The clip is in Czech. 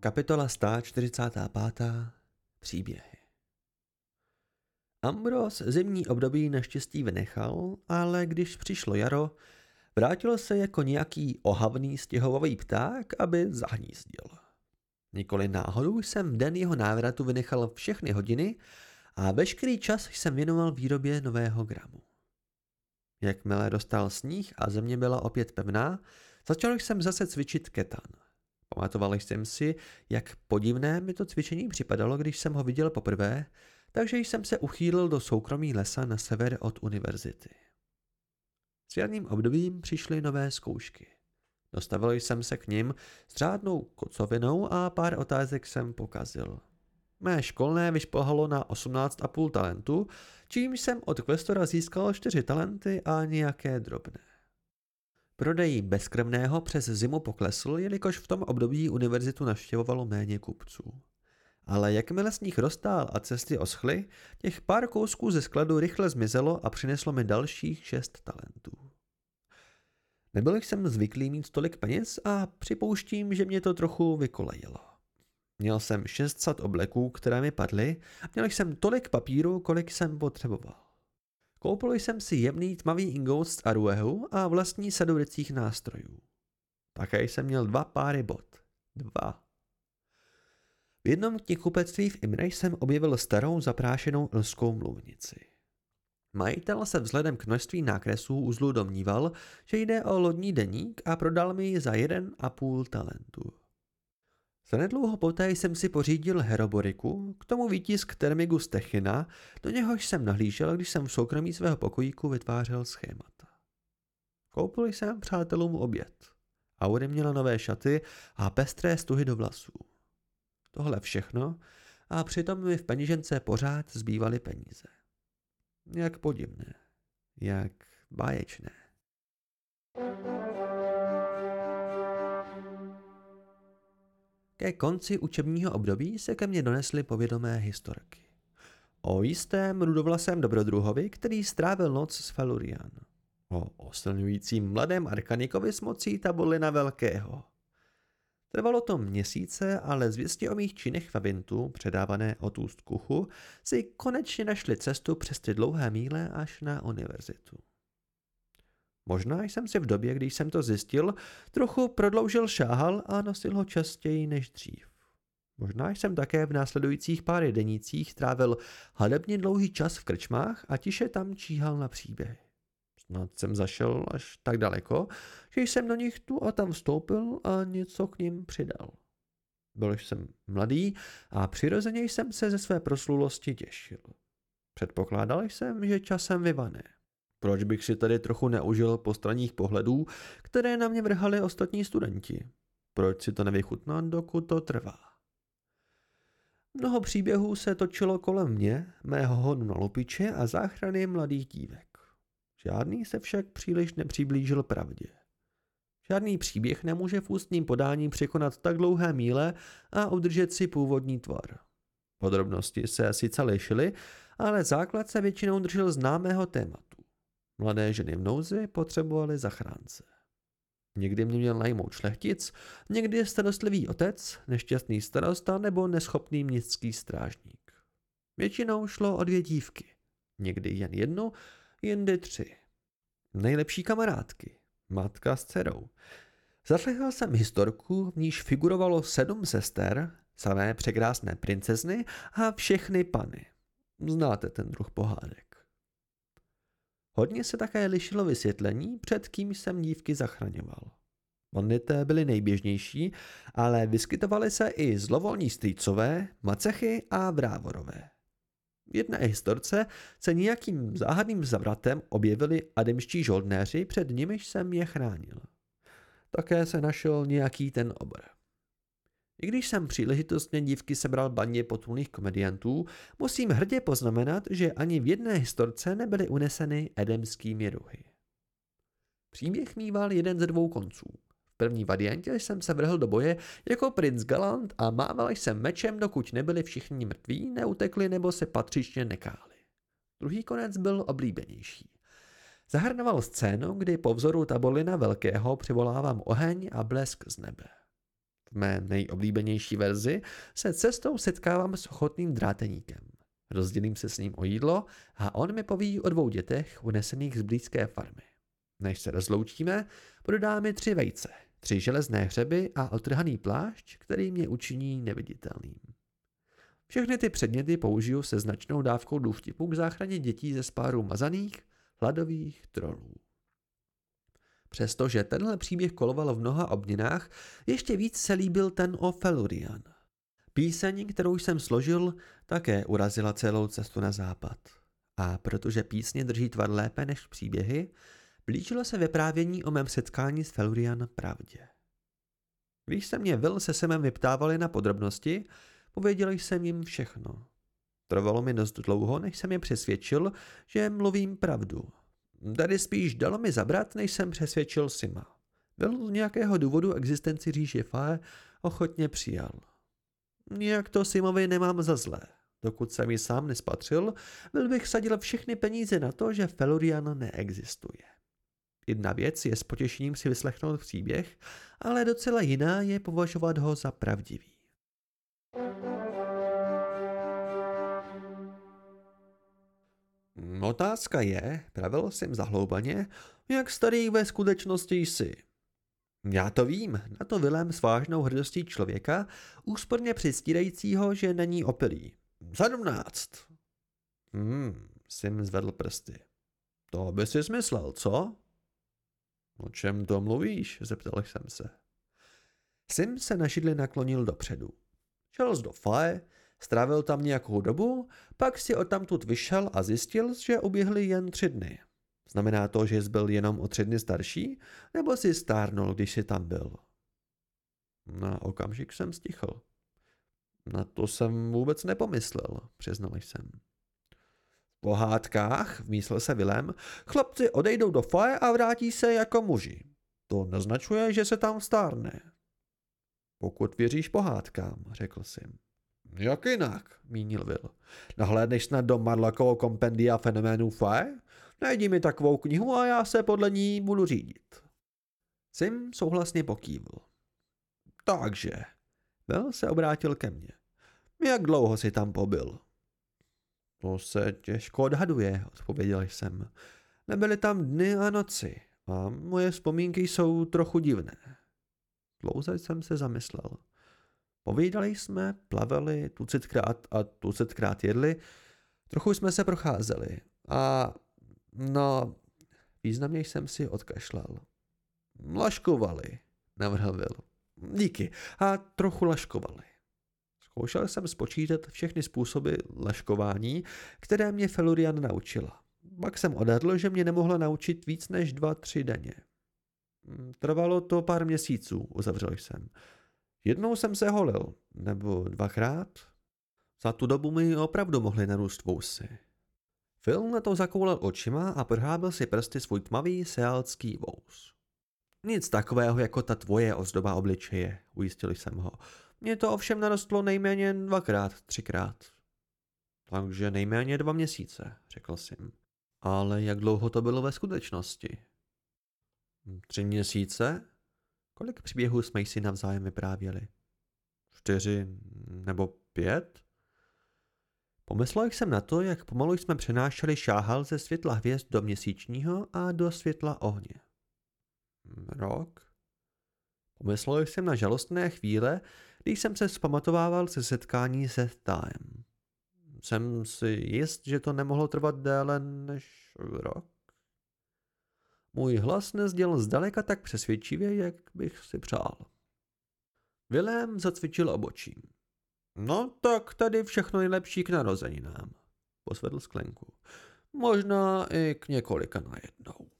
Kapitola 145. Příběhy Ambros zimní období naštěstí vynechal, ale když přišlo jaro, vrátil se jako nějaký ohavný stěhovavý pták, aby zahnízdil. Nikoli náhodou jsem v den jeho návratu vynechal všechny hodiny a veškerý čas jsem věnoval výrobě nového gramu. Jakmile dostal sníh a země byla opět pevná, začal jsem zase cvičit ketan. Pamatoval jsem si, jak podivné mi to cvičení připadalo, když jsem ho viděl poprvé, takže jsem se uchýlil do soukromí lesa na sever od univerzity. S jarním obdobím přišly nové zkoušky. Dostavil jsem se k ním s řádnou kocovinou a pár otázek jsem pokazil. Mé školné vyšplhalo na 18,5 talentu, čímž jsem od kvestora získal 4 talenty a nějaké drobné. Prodej bezkrvného přes zimu poklesl, jelikož v tom období univerzitu navštěvovalo méně kupců. Ale jakmile sníh roztál a cesty oschly, těch pár kousků ze skladu rychle zmizelo a přineslo mi dalších šest talentů. Nebyl jsem zvyklý mít tolik peněz a připouštím, že mě to trochu vykolejilo. Měl jsem 600 obleků, které mi padly, a měl jsem tolik papíru, kolik jsem potřeboval. Koupil jsem si jemný tmavý ingot z Aruehu a vlastní sadu rycích nástrojů. Také jsem měl dva páry bot. Dva. V jednom knihkupectví v Imre jsem objevil starou zaprášenou lskou mluvnici. Majitel se vzhledem k množství nákresů uzlu domníval, že jde o lodní deník a prodal mi ji za jeden a půl talentu. Zanedlouho poté jsem si pořídil heroboriku, k tomu výtisk termigu Stechina, do něhož jsem nahlížel, když jsem v soukromí svého pokojíku vytvářel schémata. Koupil jsem přátelům oběd. Auri měla nové šaty a pestré stuhy do vlasů. Tohle všechno a přitom mi v penížence pořád zbývaly peníze. Jak podivné, jak báječné. Ke konci učebního období se ke mně donesly povědomé historky. O jistém rudovlasém dobrodruhovi, který strávil noc s Felurian. O osilňujícím mladém arkanikovi s mocí Tabulina Velkého. Trvalo to měsíce, ale zvěsti o mých činech v Avintu, předávané od úst kuchu, si konečně našli cestu přes ty dlouhé míle až na univerzitu. Možná jsem si v době, když jsem to zjistil, trochu prodloužil šáhal a nosil ho častěji než dřív. Možná jsem také v následujících pár denících trávil hadebně dlouhý čas v krčmách a tiše tam číhal na příběhy. Snad jsem zašel až tak daleko, že jsem do nich tu a tam vstoupil a něco k ním přidal. Byl jsem mladý a přirozeně jsem se ze své proslulosti těšil. Předpokládal jsem, že časem vyvané. Proč bych si tady trochu neužil postranních pohledů, které na mě vrhali ostatní studenti? Proč si to nevychutnat, dokud to trvá? Mnoho příběhů se točilo kolem mě, mého hodu na lupiče a záchrany mladých dívek. Žádný se však příliš nepřiblížil pravdě. Žádný příběh nemůže v ústním podání překonat tak dlouhé míle a udržet si původní tvar. Podrobnosti se sice lišily, ale základ se většinou držel známého tématu. Mladé ženy v nouzi potřebovaly zachránce. Někdy mě měl najmout šlechtic, někdy starostlivý otec, nešťastný starosta nebo neschopný městský strážník. Většinou šlo o dvě dívky, někdy jen jednu, jindy tři. Nejlepší kamarádky, matka s dcerou. Zaslechl jsem historku, v níž figurovalo sedm sester, samé překrásné princezny a všechny pany. Znáte ten druh pohádek. Hodně se také lišilo vysvětlení, před kým jsem dívky zachraňoval. Monité byly nejběžnější, ale vyskytovaly se i zlovolní strýcové, macechy a vrávorové. V jedné historce se nějakým záhadným zavratem objevili ademští žoldnéři, před nimiž jsem je chránil. Také se našel nějaký ten obr. I když jsem příležitostně dívky sebral bandě potulných komediantů, musím hrdě poznamenat, že ani v jedné historce nebyly uneseny edemskými ruhy. Příběh mýval jeden ze dvou konců. První variantě jsem se vrhl do boje jako princ Galant a mával jsem mečem, dokud nebyli všichni mrtví, neutekli nebo se patřičně nekáli. Druhý konec byl oblíbenější. Zahrnoval scénu, kdy po vzoru Tabolina Velkého přivolávám oheň a blesk z nebe. V mé nejoblíbenější verzi se cestou setkávám s ochotným dráteníkem. Rozdělím se s ním o jídlo a on mi poví o dvou dětech unesených z blízké farmy. Než se rozloučíme, prodá mi tři vejce, tři železné hřeby a otrhaný plášť, který mě učiní neviditelným. Všechny ty předměty použiju se značnou dávkou důvtipu k záchraně dětí ze spáru mazaných, hladových trolů. Přestože tenhle příběh koloval v mnoha obměnách, ještě víc se líbil ten o Felurian. Píseň, kterou jsem složil, také urazila celou cestu na západ. A protože písně drží tvar lépe než příběhy, blížilo se vyprávění o mém setkání s Felurian pravdě. Když se mě Will se Semem vyptávali na podrobnosti, pověděl jsem jim všechno. Trvalo mi dost dlouho, než jsem je přesvědčil, že mluvím pravdu. Tady spíš dalo mi zabrat, než jsem přesvědčil Sima. Byl z nějakého důvodu existenci říše Fae ochotně přijal. Nijak to Simovi nemám za zlé. Dokud jsem ji sám nespatřil, byl bych sadil všechny peníze na to, že Felurian neexistuje. Jedna věc je s potěšením si vyslechnout příběh, ale docela jiná je považovat ho za pravdivý. Otázka je, pravil jsem zahloubaně, jak starý ve skutečnosti jsi. Já to vím, na to Vilém s vážnou hrdostí člověka, úsporně přistírajícího, že není opilý. Sedmnáct. Hmm, Sim zvedl prsty. To by si smyslel, co? O čem to mluvíš? zeptal jsem se. Sim se na židli naklonil dopředu. Šel z do faje, strávil tam nějakou dobu, pak si odtamtud vyšel a zjistil, že uběhly jen tři dny. Znamená to, že jsi byl jenom o tři dny starší, nebo jsi stárnul, když jsi tam byl? Na okamžik jsem stichl. Na to jsem vůbec nepomyslel, přiznal jsem. Pohádkách, vmíslil se Vilém, chlapci odejdou do foje a vrátí se jako muži. To naznačuje, že se tam stárne. Pokud věříš pohádkám, řekl jsem. Jak jinak, mínil Will. Nahlédneš snad do Marlakovo kompendia fenoménů Fae? Najdi mi takovou knihu a já se podle ní budu řídit. Sim souhlasně pokývl. Takže, Will se obrátil ke mně. Jak dlouho jsi tam pobyl? To se těžko odhaduje, odpověděl jsem. Nebyly tam dny a noci a moje vzpomínky jsou trochu divné. Dlouze jsem se zamyslel. Povídali jsme, plavili, tucetkrát a tucetkrát jedli, trochu jsme se procházeli a no, významně jsem si odkašlal. Laškovali, navrhl Will. Díky. A trochu laškovali. Zkoušel jsem spočítat všechny způsoby laškování, které mě Felurian naučila. Pak jsem odhadl, že mě nemohla naučit víc než dva, tři denně. Trvalo to pár měsíců, uzavřel jsem. Jednou jsem se holil, nebo dvakrát. Za tu dobu mi opravdu mohly narůst vousy. Phil na to zakoulal očima a prohábil si prsty svůj tmavý sealský vous. Nic takového jako ta tvoje ozdoba obličeje, ujistil jsem ho. Mně to ovšem narostlo nejméně dvakrát, třikrát. Takže nejméně dva měsíce, řekl jsem. Ale jak dlouho to bylo ve skutečnosti? Tři měsíce? Kolik příběhů jsme si navzájem vyprávěli? Čtyři nebo pět? Pomyslel jsem na to, jak pomalu jsme přenášeli šáhal ze světla hvězd do měsíčního a do světla ohně. Rok? Pomyslel jsem na žalostné chvíle, když jsem se zpamatovával se setkání se Time. Jsem si jist, že to nemohlo trvat déle než rok. Můj hlas nezděl zdaleka tak přesvědčivě, jak bych si přál. Vilém zacvičil obočím. No tak tady všechno nejlepší k narozeninám, posvedl sklenku. Možná i k několika najednou.